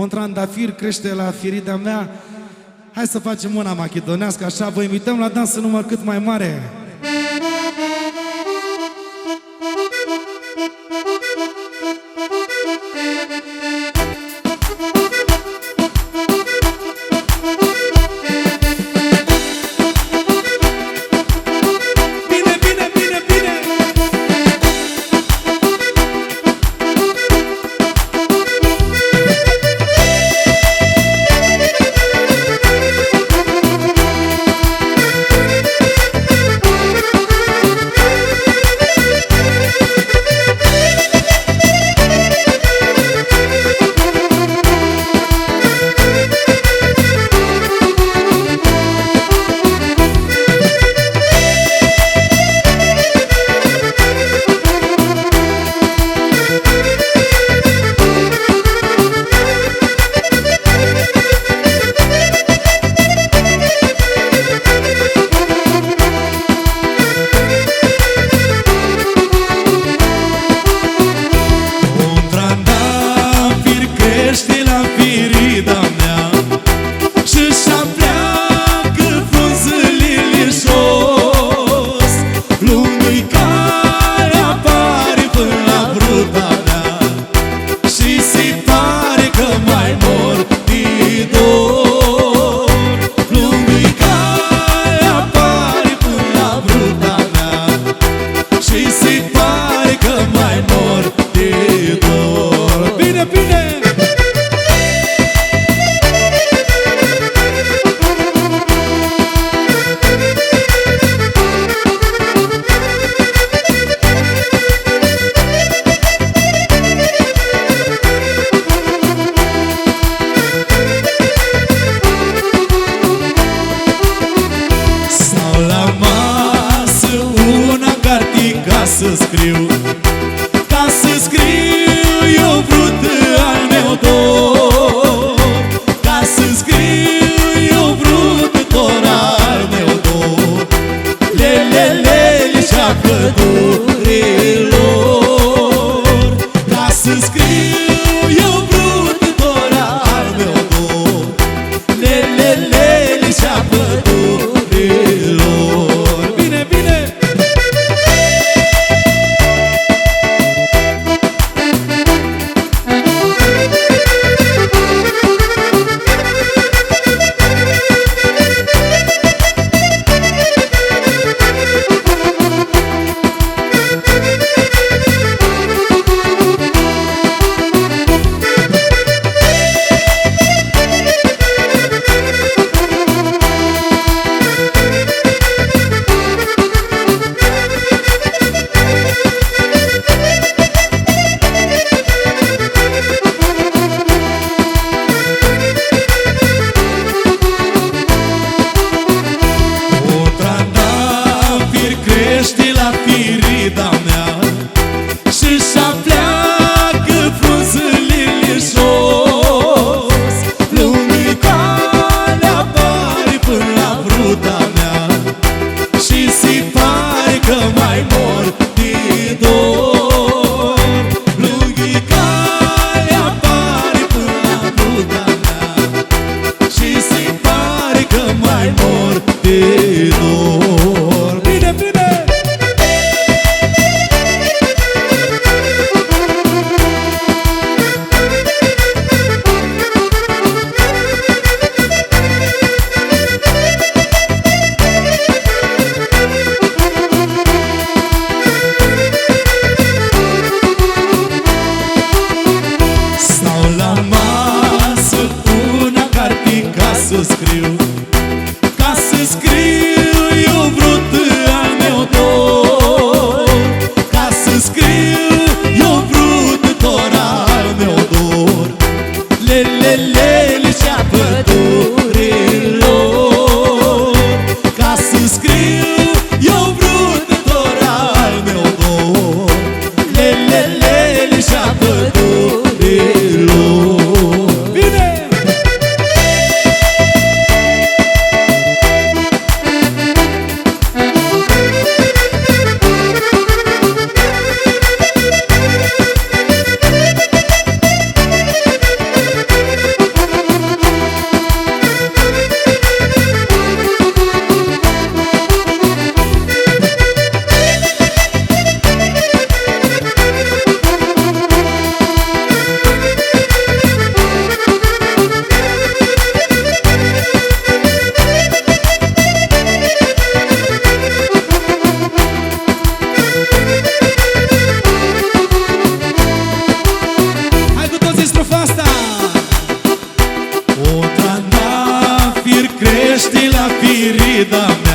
un trandafir crește la firida mea. Hai să facem una macedonească, așa, vă invităm la dans în număr cât mai mare. să scriu. La firida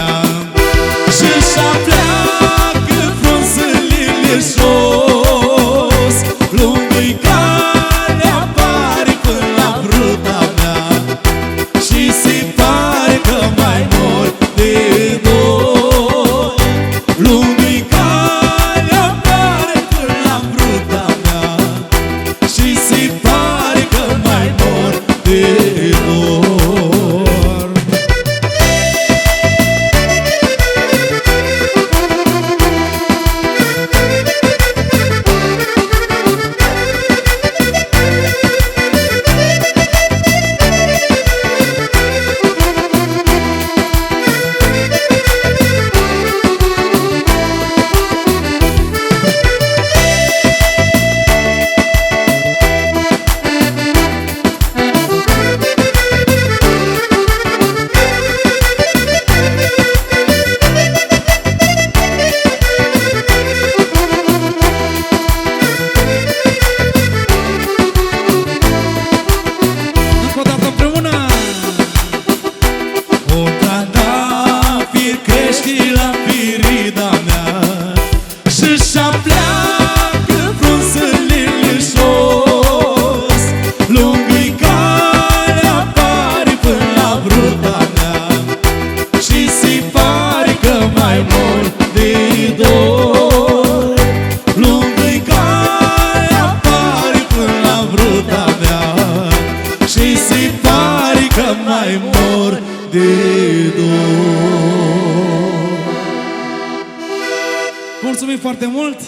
de dor. Mulțumim foarte mult